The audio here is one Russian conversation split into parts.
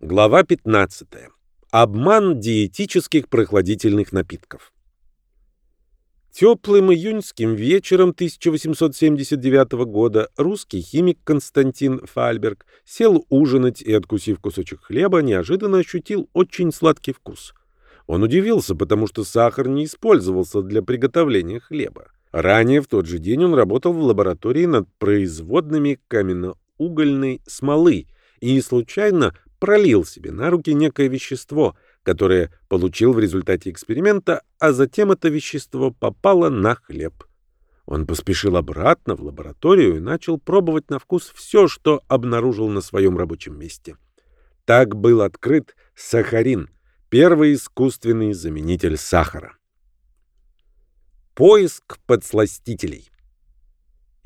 Глава 15. Обман диетических прохладительных напитков. Теплым июньским вечером 1879 года русский химик Константин Фальберг сел ужинать и, откусив кусочек хлеба, неожиданно ощутил очень сладкий вкус. Он удивился, потому что сахар не использовался для приготовления хлеба. Ранее в тот же день он работал в лаборатории над производными каменноугольной смолы и случайно пролил себе на руки некое вещество, которое получил в результате эксперимента, а затем это вещество попало на хлеб. Он поспешил обратно в лабораторию и начал пробовать на вкус все, что обнаружил на своем рабочем месте. Так был открыт сахарин, первый искусственный заменитель сахара. Поиск подсластителей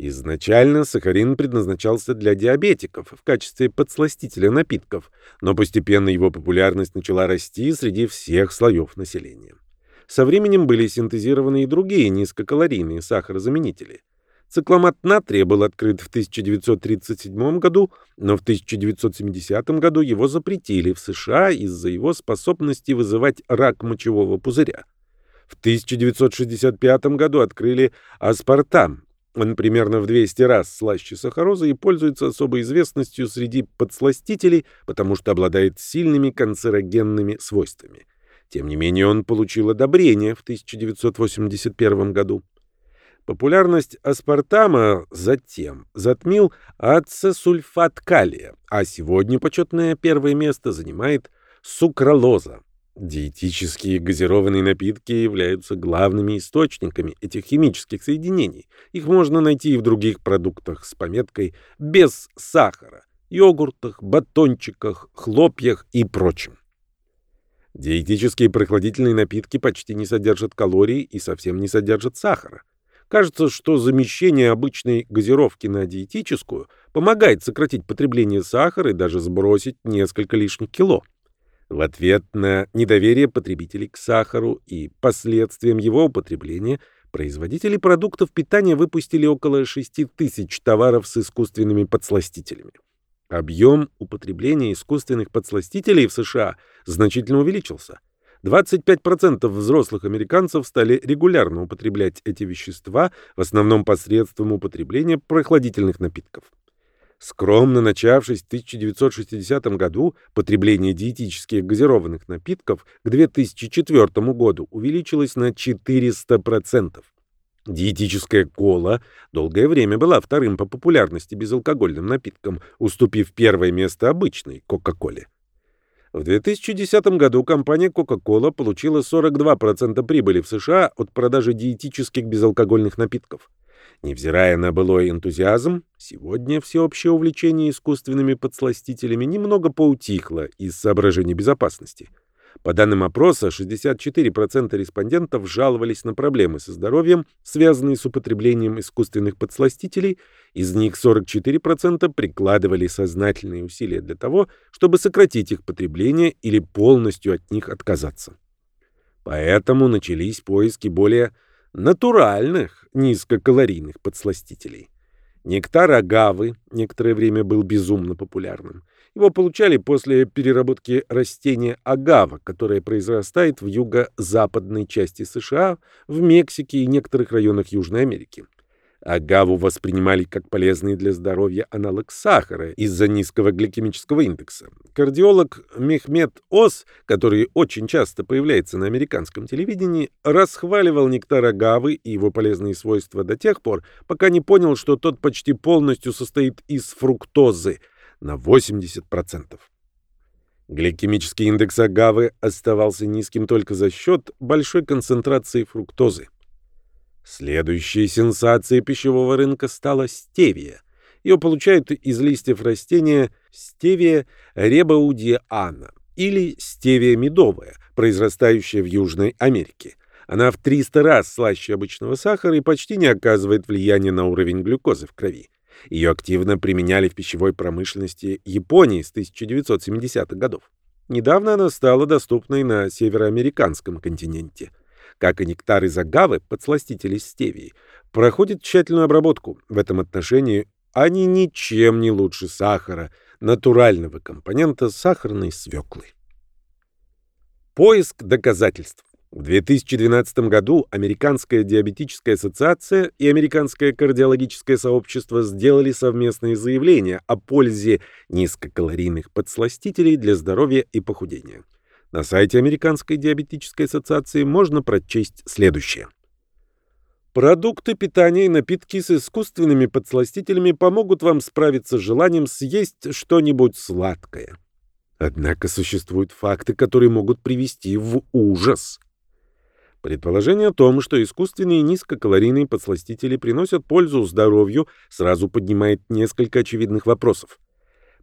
Изначально сахарин предназначался для диабетиков в качестве подсластителя напитков, но постепенно его популярность начала расти среди всех слоев населения. Со временем были синтезированы и другие низкокалорийные сахарозаменители. Цикломат натрия был открыт в 1937 году, но в 1970 году его запретили в США из-за его способности вызывать рак мочевого пузыря. В 1965 году открыли аспартам, он примерно в 200 раз слаще сахарозы и пользуется особой известностью среди подсластителей, потому что обладает сильными канцерогенными свойствами. Тем не менее, он получил одобрение в 1981 году. Популярность аспартама затем затмил ацесульфат калия, а сегодня почетное первое место занимает сукралоза. Диетические газированные напитки являются главными источниками этих химических соединений. Их можно найти и в других продуктах с пометкой «без сахара» – йогуртах, батончиках, хлопьях и прочем. Диетические прохладительные напитки почти не содержат калорий и совсем не содержат сахара. Кажется, что замещение обычной газировки на диетическую помогает сократить потребление сахара и даже сбросить несколько лишних кило. В ответ на недоверие потребителей к сахару и последствиям его употребления производители продуктов питания выпустили около 6 тысяч товаров с искусственными подсластителями. Объем употребления искусственных подсластителей в США значительно увеличился. 25% взрослых американцев стали регулярно употреблять эти вещества, в основном посредством употребления прохладительных напитков. Скромно начавшись в 1960 году, потребление диетических газированных напитков к 2004 году увеличилось на 400%. Диетическая кола долгое время была вторым по популярности безалкогольным напитком, уступив первое место обычной Кока-Коле. В 2010 году компания Coca-Cola получила 42% прибыли в США от продажи диетических безалкогольных напитков. Невзирая на былой энтузиазм, сегодня всеобщее увлечение искусственными подсластителями немного поутихло из соображений безопасности. По данным опроса, 64% респондентов жаловались на проблемы со здоровьем, связанные с употреблением искусственных подсластителей, из них 44% прикладывали сознательные усилия для того, чтобы сократить их потребление или полностью от них отказаться. Поэтому начались поиски более натуральных низкокалорийных подсластителей. Нектар агавы некоторое время был безумно популярным. Его получали после переработки растения агава, которое произрастает в юго-западной части США, в Мексике и некоторых районах Южной Америки. Агаву воспринимали как полезный для здоровья аналог сахара из-за низкого гликемического индекса. Кардиолог Мехмед Ос, который очень часто появляется на американском телевидении, расхваливал нектар агавы и его полезные свойства до тех пор, пока не понял, что тот почти полностью состоит из фруктозы на 80%. Гликемический индекс агавы оставался низким только за счет большой концентрации фруктозы. Следующей сенсацией пищевого рынка стала стевия. Ее получают из листьев растения стевия ребаудиана или стевия медовая, произрастающая в Южной Америке. Она в 300 раз слаще обычного сахара и почти не оказывает влияния на уровень глюкозы в крови. Ее активно применяли в пищевой промышленности Японии с 1970-х годов. Недавно она стала доступной на североамериканском континенте как и нектар из агавы, подсластители стевии, проходит тщательную обработку. В этом отношении они ничем не лучше сахара, натурального компонента сахарной свеклы. Поиск доказательств. В 2012 году Американская диабетическая ассоциация и Американское кардиологическое сообщество сделали совместные заявления о пользе низкокалорийных подсластителей для здоровья и похудения. На сайте Американской диабетической ассоциации можно прочесть следующее. Продукты питания и напитки с искусственными подсластителями помогут вам справиться с желанием съесть что-нибудь сладкое. Однако существуют факты, которые могут привести в ужас. Предположение о том, что искусственные низкокалорийные подсластители приносят пользу здоровью, сразу поднимает несколько очевидных вопросов.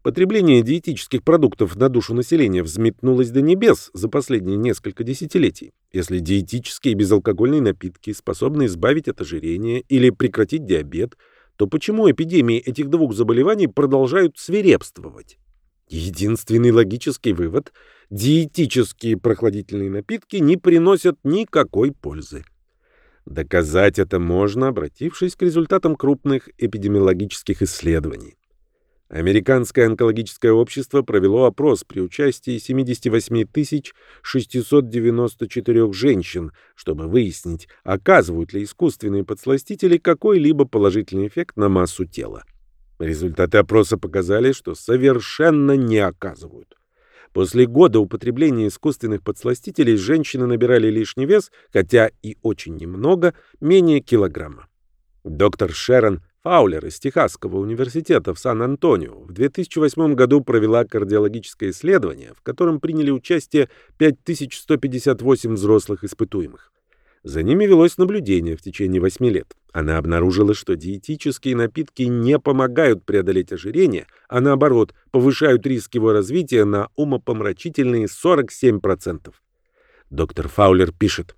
Потребление диетических продуктов на душу населения взметнулось до небес за последние несколько десятилетий. Если диетические безалкогольные напитки способны избавить от ожирения или прекратить диабет, то почему эпидемии этих двух заболеваний продолжают свирепствовать? Единственный логический вывод – диетические прохладительные напитки не приносят никакой пользы. Доказать это можно, обратившись к результатам крупных эпидемиологических исследований. Американское онкологическое общество провело опрос при участии 78 694 женщин, чтобы выяснить, оказывают ли искусственные подсластители какой-либо положительный эффект на массу тела. Результаты опроса показали, что совершенно не оказывают. После года употребления искусственных подсластителей женщины набирали лишний вес, хотя и очень немного, менее килограмма. Доктор Шерон Фаулер из Техасского университета в Сан-Антонио в 2008 году провела кардиологическое исследование, в котором приняли участие 5158 взрослых испытуемых. За ними велось наблюдение в течение 8 лет. Она обнаружила, что диетические напитки не помогают преодолеть ожирение, а наоборот, повышают риск его развития на умопомрачительные 47%. Доктор Фаулер пишет,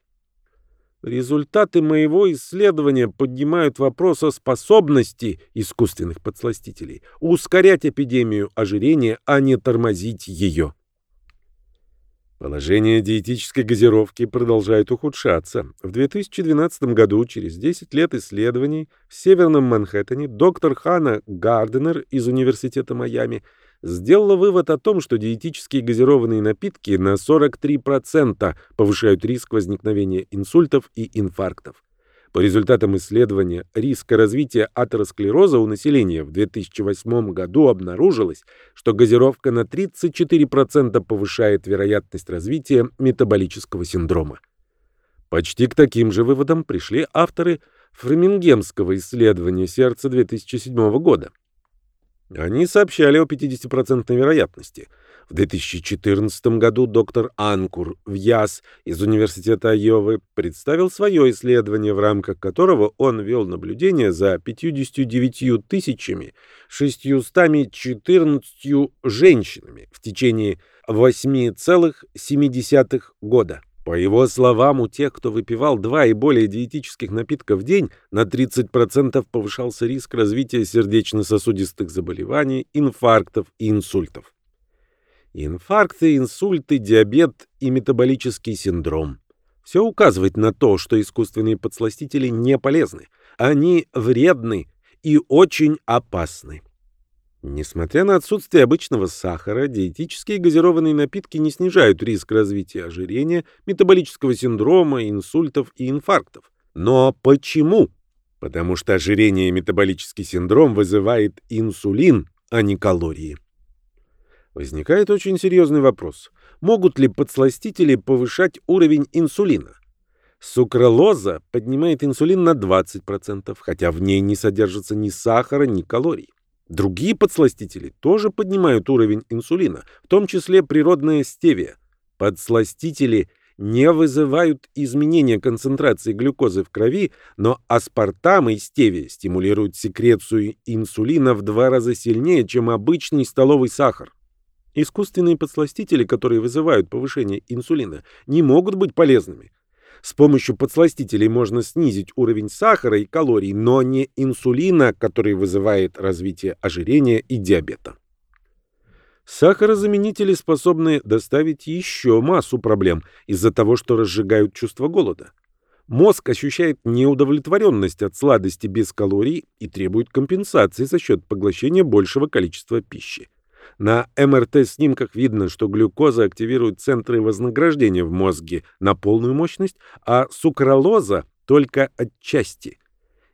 Результаты моего исследования поднимают вопрос о способности искусственных подсластителей ускорять эпидемию ожирения, а не тормозить ее. Положение диетической газировки продолжает ухудшаться. В 2012 году, через 10 лет исследований, в Северном Манхэттене доктор Ханна Гарденер из Университета Майами – сделала вывод о том, что диетические газированные напитки на 43% повышают риск возникновения инсультов и инфарктов. По результатам исследования риска развития атеросклероза у населения в 2008 году обнаружилось, что газировка на 34% повышает вероятность развития метаболического синдрома. Почти к таким же выводам пришли авторы фремингемского исследования сердца 2007 года. Они сообщали о 50% вероятности. В 2014 году доктор Анкур Вьяс из Университета Айовы представил свое исследование, в рамках которого он вел наблюдение за 59 тысячами 614 женщинами в течение 8,7 года. По его словам, у тех, кто выпивал два и более диетических напитков в день, на 30% повышался риск развития сердечно-сосудистых заболеваний, инфарктов и инсультов. Инфаркты, инсульты, диабет и метаболический синдром. Все указывает на то, что искусственные подсластители не полезны. Они вредны и очень опасны. Несмотря на отсутствие обычного сахара, диетические газированные напитки не снижают риск развития ожирения, метаболического синдрома, инсультов и инфарктов. Но почему? Потому что ожирение и метаболический синдром вызывает инсулин, а не калории. Возникает очень серьезный вопрос. Могут ли подсластители повышать уровень инсулина? Сукралоза поднимает инсулин на 20%, хотя в ней не содержится ни сахара, ни калорий. Другие подсластители тоже поднимают уровень инсулина, в том числе природная стевия. Подсластители не вызывают изменения концентрации глюкозы в крови, но аспартам и стевия стимулируют секрецию инсулина в два раза сильнее, чем обычный столовый сахар. Искусственные подсластители, которые вызывают повышение инсулина, не могут быть полезными. С помощью подсластителей можно снизить уровень сахара и калорий, но не инсулина, который вызывает развитие ожирения и диабета. Сахарозаменители способны доставить еще массу проблем из-за того, что разжигают чувство голода. Мозг ощущает неудовлетворенность от сладости без калорий и требует компенсации за счет поглощения большего количества пищи. На МРТ-снимках видно, что глюкоза активирует центры вознаграждения в мозге на полную мощность, а сукралоза только отчасти.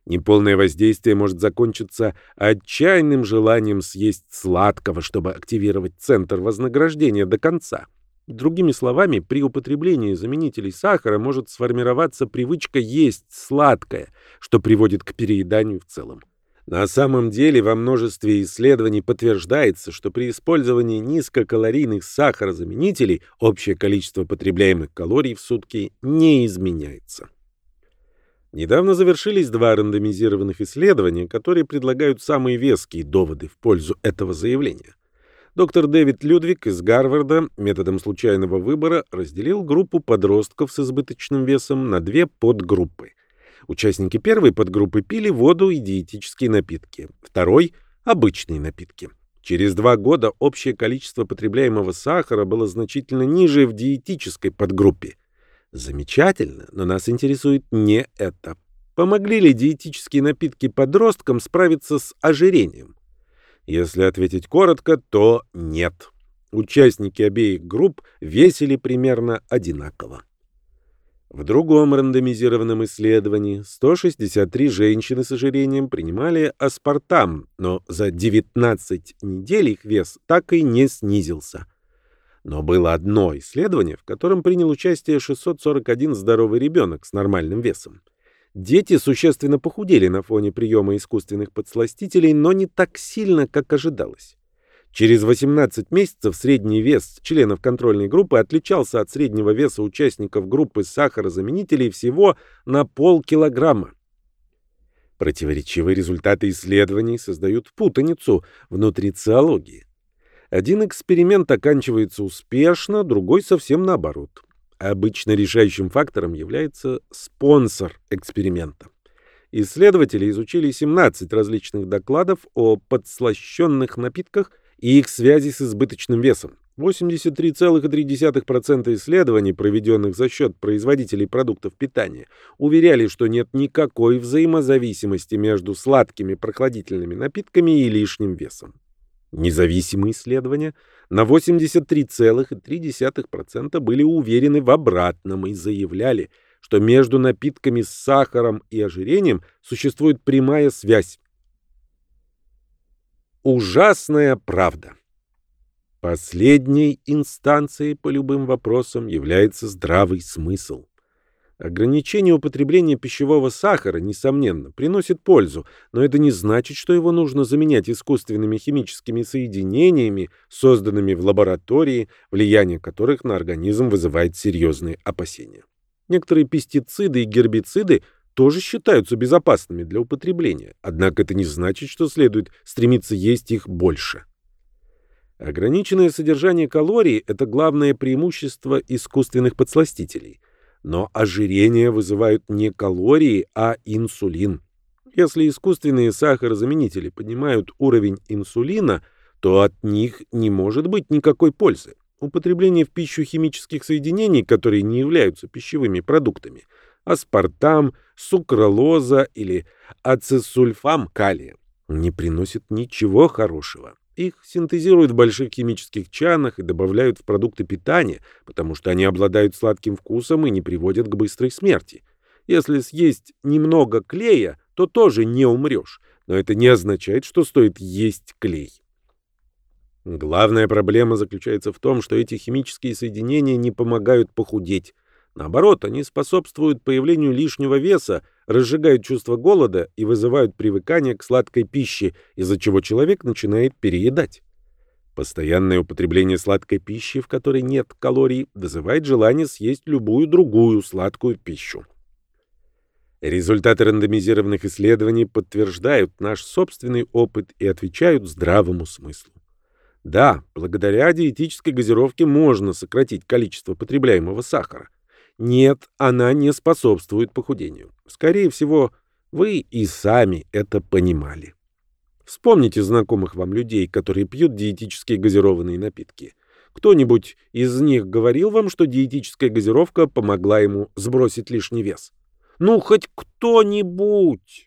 Неполное воздействие может закончиться отчаянным желанием съесть сладкого, чтобы активировать центр вознаграждения до конца. Другими словами, при употреблении заменителей сахара может сформироваться привычка есть сладкое, что приводит к перееданию в целом. На самом деле во множестве исследований подтверждается, что при использовании низкокалорийных сахарозаменителей общее количество потребляемых калорий в сутки не изменяется. Недавно завершились два рандомизированных исследования, которые предлагают самые веские доводы в пользу этого заявления. Доктор Дэвид Людвиг из Гарварда методом случайного выбора разделил группу подростков с избыточным весом на две подгруппы. Участники первой подгруппы пили воду и диетические напитки, второй – обычные напитки. Через два года общее количество потребляемого сахара было значительно ниже в диетической подгруппе. Замечательно, но нас интересует не это. Помогли ли диетические напитки подросткам справиться с ожирением? Если ответить коротко, то нет. Участники обеих групп весили примерно одинаково. В другом рандомизированном исследовании 163 женщины с ожирением принимали аспартам, но за 19 недель их вес так и не снизился. Но было одно исследование, в котором принял участие 641 здоровый ребенок с нормальным весом. Дети существенно похудели на фоне приема искусственных подсластителей, но не так сильно, как ожидалось. Через 18 месяцев средний вес членов контрольной группы отличался от среднего веса участников группы сахарозаменителей всего на полкилограмма. Противоречивые результаты исследований создают путаницу в нутрициологии. Один эксперимент оканчивается успешно, другой совсем наоборот. Обычно решающим фактором является спонсор эксперимента. Исследователи изучили 17 различных докладов о подслащенных напитках – и их связи с избыточным весом. 83,3% исследований, проведенных за счет производителей продуктов питания, уверяли, что нет никакой взаимозависимости между сладкими прохладительными напитками и лишним весом. Независимые исследования на 83,3% были уверены в обратном и заявляли, что между напитками с сахаром и ожирением существует прямая связь, Ужасная правда. Последней инстанцией по любым вопросам является здравый смысл. Ограничение употребления пищевого сахара, несомненно, приносит пользу, но это не значит, что его нужно заменять искусственными химическими соединениями, созданными в лаборатории, влияние которых на организм вызывает серьезные опасения. Некоторые пестициды и гербициды тоже считаются безопасными для употребления, однако это не значит, что следует стремиться есть их больше. Ограниченное содержание калорий – это главное преимущество искусственных подсластителей. Но ожирение вызывают не калории, а инсулин. Если искусственные сахарозаменители поднимают уровень инсулина, то от них не может быть никакой пользы. Употребление в пищу химических соединений, которые не являются пищевыми продуктами – аспартам, сукралоза или ацесульфам калия не приносят ничего хорошего. Их синтезируют в больших химических чанах и добавляют в продукты питания, потому что они обладают сладким вкусом и не приводят к быстрой смерти. Если съесть немного клея, то тоже не умрешь, но это не означает, что стоит есть клей. Главная проблема заключается в том, что эти химические соединения не помогают похудеть. Наоборот, они способствуют появлению лишнего веса, разжигают чувство голода и вызывают привыкание к сладкой пище, из-за чего человек начинает переедать. Постоянное употребление сладкой пищи, в которой нет калорий, вызывает желание съесть любую другую сладкую пищу. Результаты рандомизированных исследований подтверждают наш собственный опыт и отвечают здравому смыслу. Да, благодаря диетической газировке можно сократить количество потребляемого сахара. Нет, она не способствует похудению. Скорее всего, вы и сами это понимали. Вспомните знакомых вам людей, которые пьют диетические газированные напитки. Кто-нибудь из них говорил вам, что диетическая газировка помогла ему сбросить лишний вес? Ну, хоть кто-нибудь!